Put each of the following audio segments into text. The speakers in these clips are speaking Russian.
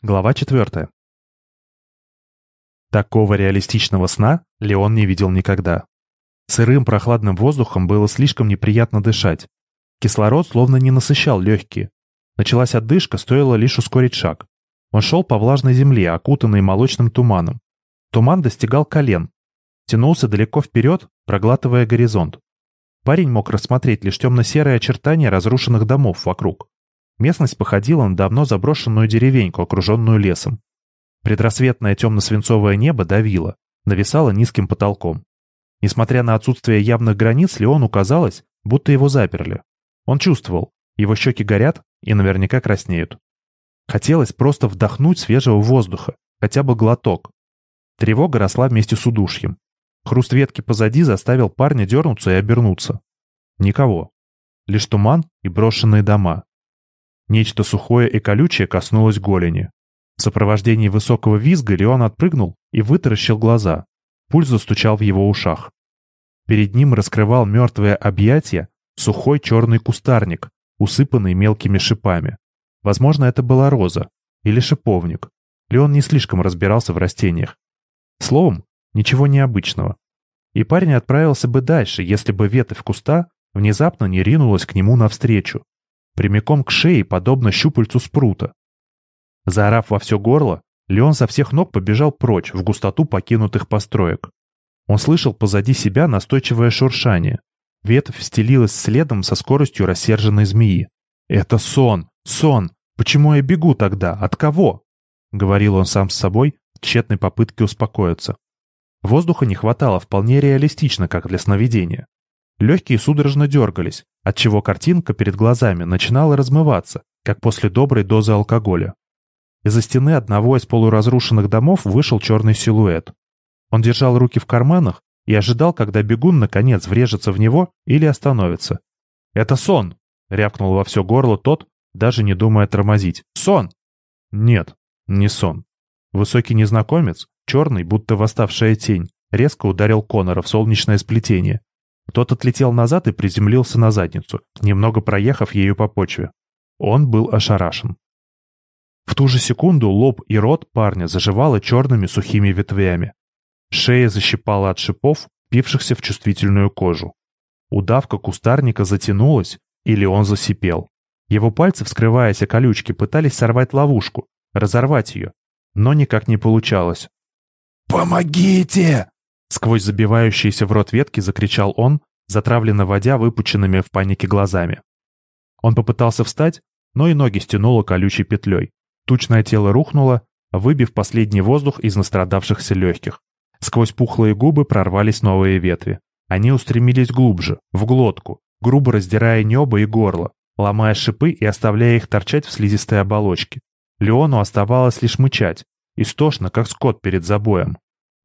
Глава 4. Такого реалистичного сна Леон не видел никогда. Сырым прохладным воздухом было слишком неприятно дышать. Кислород словно не насыщал легкие. Началась отдышка, стоило лишь ускорить шаг. Он шел по влажной земле, окутанной молочным туманом. Туман достигал колен. Тянулся далеко вперед, проглатывая горизонт. Парень мог рассмотреть лишь темно-серые очертания разрушенных домов вокруг. Местность походила на давно заброшенную деревеньку, окруженную лесом. Предрассветное темно-свинцовое небо давило, нависало низким потолком. Несмотря на отсутствие явных границ, Леону казалось, будто его заперли. Он чувствовал, его щеки горят и наверняка краснеют. Хотелось просто вдохнуть свежего воздуха, хотя бы глоток. Тревога росла вместе с удушьем. Хруст ветки позади заставил парня дернуться и обернуться. Никого. Лишь туман и брошенные дома. Нечто сухое и колючее коснулось голени. В сопровождении высокого визга Леон отпрыгнул и вытаращил глаза. Пульс застучал в его ушах. Перед ним раскрывал мертвое объятие сухой черный кустарник, усыпанный мелкими шипами. Возможно, это была роза или шиповник. Леон не слишком разбирался в растениях. Словом, ничего необычного. И парень отправился бы дальше, если бы ветвь куста внезапно не ринулась к нему навстречу, прямиком к шее, подобно щупальцу спрута. Заорав во все горло, Леон со всех ног побежал прочь, в густоту покинутых построек. Он слышал позади себя настойчивое шуршание. Ветвь стелилась следом со скоростью рассерженной змеи. «Это сон! Сон! Почему я бегу тогда? От кого?» — говорил он сам с собой в тщетной попытке успокоиться. Воздуха не хватало вполне реалистично, как для сновидения. Легкие судорожно дергались, отчего картинка перед глазами начинала размываться, как после доброй дозы алкоголя. Из-за стены одного из полуразрушенных домов вышел черный силуэт. Он держал руки в карманах и ожидал, когда бегун наконец врежется в него или остановится. «Это сон!» — рявкнул во все горло тот, даже не думая тормозить. «Сон!» «Нет, не сон». Высокий незнакомец, черный, будто восставшая тень, резко ударил Конора в солнечное сплетение, тот отлетел назад и приземлился на задницу, немного проехав ею по почве. Он был ошарашен. В ту же секунду лоб и рот парня заживало черными сухими ветвями. Шея защипала от шипов, пившихся в чувствительную кожу. Удавка кустарника затянулась, или он засипел. Его пальцы, вскрываясь о колючки, пытались сорвать ловушку, разорвать ее, но никак не получалось. «Помогите!» Сквозь забивающиеся в рот ветки закричал он, затравленно водя выпученными в панике глазами. Он попытался встать, но и ноги стянуло колючей петлей. Тучное тело рухнуло, выбив последний воздух из настрадавшихся легких. Сквозь пухлые губы прорвались новые ветви. Они устремились глубже, в глотку, грубо раздирая небо и горло, ломая шипы и оставляя их торчать в слизистой оболочке. Леону оставалось лишь мычать, истошно, как скот перед забоем.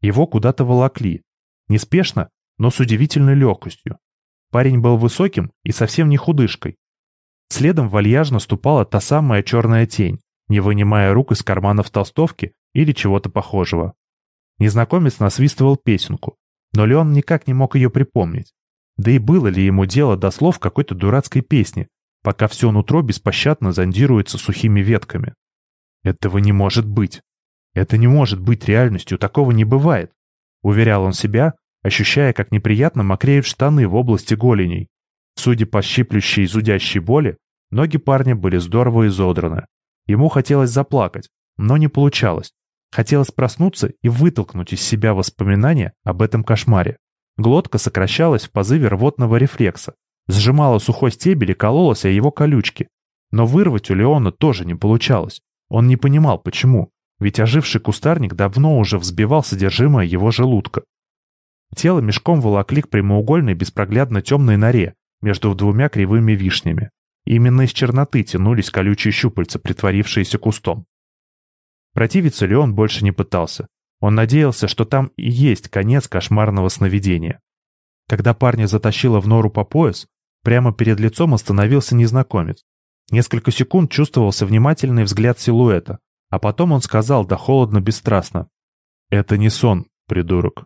Его куда-то волокли. Неспешно, но с удивительной легкостью. Парень был высоким и совсем не худышкой. Следом вальяжно ступала та самая черная тень, не вынимая рук из карманов толстовки или чего-то похожего. Незнакомец насвистывал песенку, но Леон никак не мог ее припомнить. Да и было ли ему дело до слов какой-то дурацкой песни, пока все нутро беспощадно зондируется сухими ветками. Этого не может быть. Это не может быть реальностью, такого не бывает. Уверял он себя, ощущая, как неприятно мокреют штаны в области голеней. Судя по щиплющей зудящей боли, ноги парня были здорово изодраны. Ему хотелось заплакать, но не получалось. Хотелось проснуться и вытолкнуть из себя воспоминания об этом кошмаре. Глотка сокращалась в позыве рвотного рефлекса. Сжимала сухой стебель и кололась о его колючки. Но вырвать у Леона тоже не получалось. Он не понимал, почему ведь оживший кустарник давно уже взбивал содержимое его желудка. Тело мешком волокли к прямоугольной беспроглядно темной норе между двумя кривыми вишнями. Именно из черноты тянулись колючие щупальца, притворившиеся кустом. Противиться ли он больше не пытался. Он надеялся, что там и есть конец кошмарного сновидения. Когда парня затащило в нору по пояс, прямо перед лицом остановился незнакомец. Несколько секунд чувствовался внимательный взгляд силуэта, а потом он сказал, да холодно, бесстрастно. «Это не сон, придурок».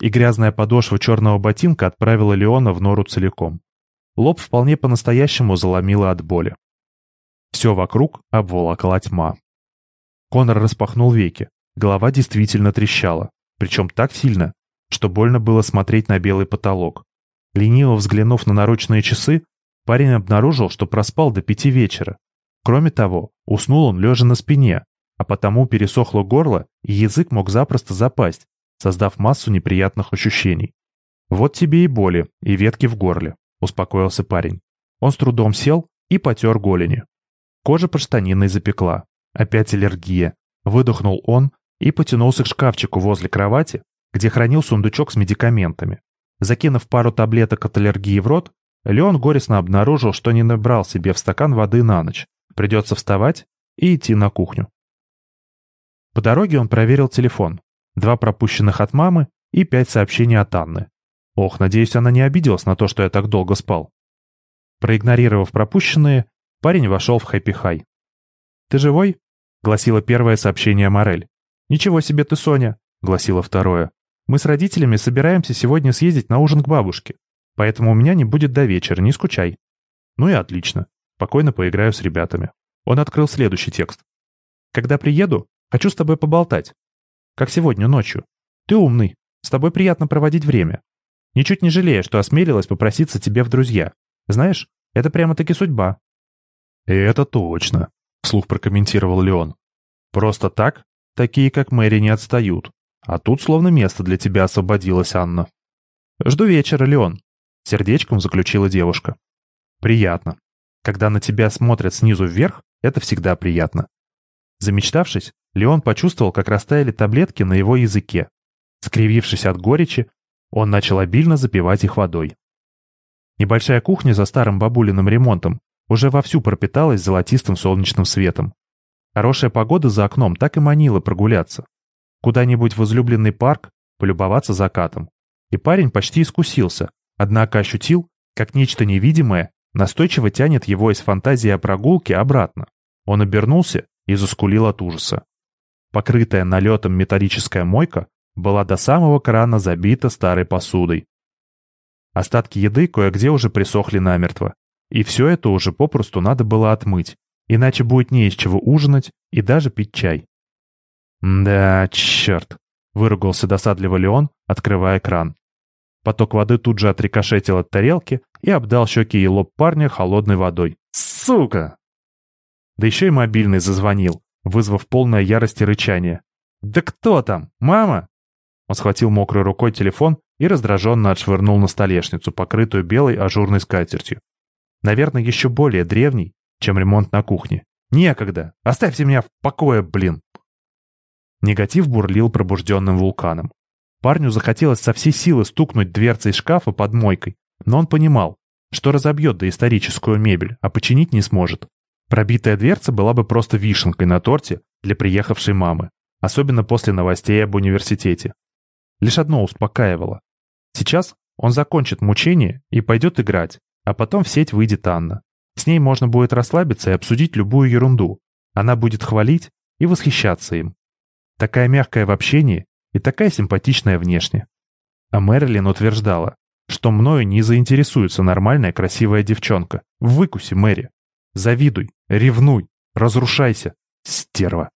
И грязная подошва черного ботинка отправила Леона в нору целиком. Лоб вполне по-настоящему заломило от боли. Все вокруг обволокла тьма. Конор распахнул веки. Голова действительно трещала. Причем так сильно, что больно было смотреть на белый потолок. Лениво взглянув на наручные часы, парень обнаружил, что проспал до пяти вечера. Кроме того, уснул он лежа на спине, а потому пересохло горло, и язык мог запросто запасть, создав массу неприятных ощущений. «Вот тебе и боли, и ветки в горле», — успокоился парень. Он с трудом сел и потер голени. Кожа под штаниной запекла. Опять аллергия. Выдохнул он и потянулся к шкафчику возле кровати, где хранил сундучок с медикаментами. Закинув пару таблеток от аллергии в рот, Леон горестно обнаружил, что не набрал себе в стакан воды на ночь. Придется вставать и идти на кухню. По дороге он проверил телефон. Два пропущенных от мамы и пять сообщений от Анны. Ох, надеюсь, она не обиделась на то, что я так долго спал. Проигнорировав пропущенные, парень вошел в хэппи-хай. «Ты живой?» — гласило первое сообщение Морель. «Ничего себе ты, Соня!» — гласило второе. «Мы с родителями собираемся сегодня съездить на ужин к бабушке, поэтому у меня не будет до вечера, не скучай». Ну и отлично. Спокойно поиграю с ребятами. Он открыл следующий текст. «Когда приеду, хочу с тобой поболтать. Как сегодня ночью. Ты умный, с тобой приятно проводить время. Ничуть не жалею, что осмелилась попроситься тебе в друзья. Знаешь, это прямо-таки судьба». «Это точно», — вслух прокомментировал Леон. «Просто так? Такие, как Мэри, не отстают. А тут словно место для тебя освободилось, Анна». «Жду вечера, Леон», — сердечком заключила девушка. «Приятно. Когда на тебя смотрят снизу вверх, это всегда приятно». Замечтавшись, Леон почувствовал, как растаяли таблетки на его языке. Скривившись от горечи, он начал обильно запивать их водой. Небольшая кухня за старым бабулиным ремонтом уже вовсю пропиталась золотистым солнечным светом. Хорошая погода за окном так и манила прогуляться. Куда-нибудь в излюбленный парк, полюбоваться закатом. И парень почти искусился, однако ощутил, как нечто невидимое настойчиво тянет его из фантазии о прогулке обратно. Он обернулся и заскулил от ужаса. Покрытая налетом металлическая мойка была до самого крана забита старой посудой. Остатки еды кое-где уже присохли намертво. И все это уже попросту надо было отмыть, иначе будет не из чего ужинать и даже пить чай. «Да, черт!» — выругался досадливо Леон, открывая кран. Поток воды тут же отрикошетил от тарелки и обдал щеки и лоб парня холодной водой. «Сука!» Да еще и мобильный зазвонил, вызвав полное ярости рычание. «Да кто там? Мама?» Он схватил мокрой рукой телефон и раздраженно отшвырнул на столешницу, покрытую белой ажурной скатертью. Наверное, еще более древний, чем ремонт на кухне. «Некогда! Оставьте меня в покое, блин!» Негатив бурлил пробужденным вулканом. Парню захотелось со всей силы стукнуть дверцей шкафа под мойкой, но он понимал, что разобьет доисторическую мебель, а починить не сможет. Пробитая дверца была бы просто вишенкой на торте для приехавшей мамы, особенно после новостей об университете. Лишь одно успокаивало. Сейчас он закончит мучение и пойдет играть, а потом в сеть выйдет Анна. С ней можно будет расслабиться и обсудить любую ерунду. Она будет хвалить и восхищаться им. Такая мягкая в общении и такая симпатичная внешне. А Мэрилин утверждала, что мною не заинтересуется нормальная красивая девчонка. Выкуси, Мэри. Завидуй, ревнуй, разрушайся. Стерва.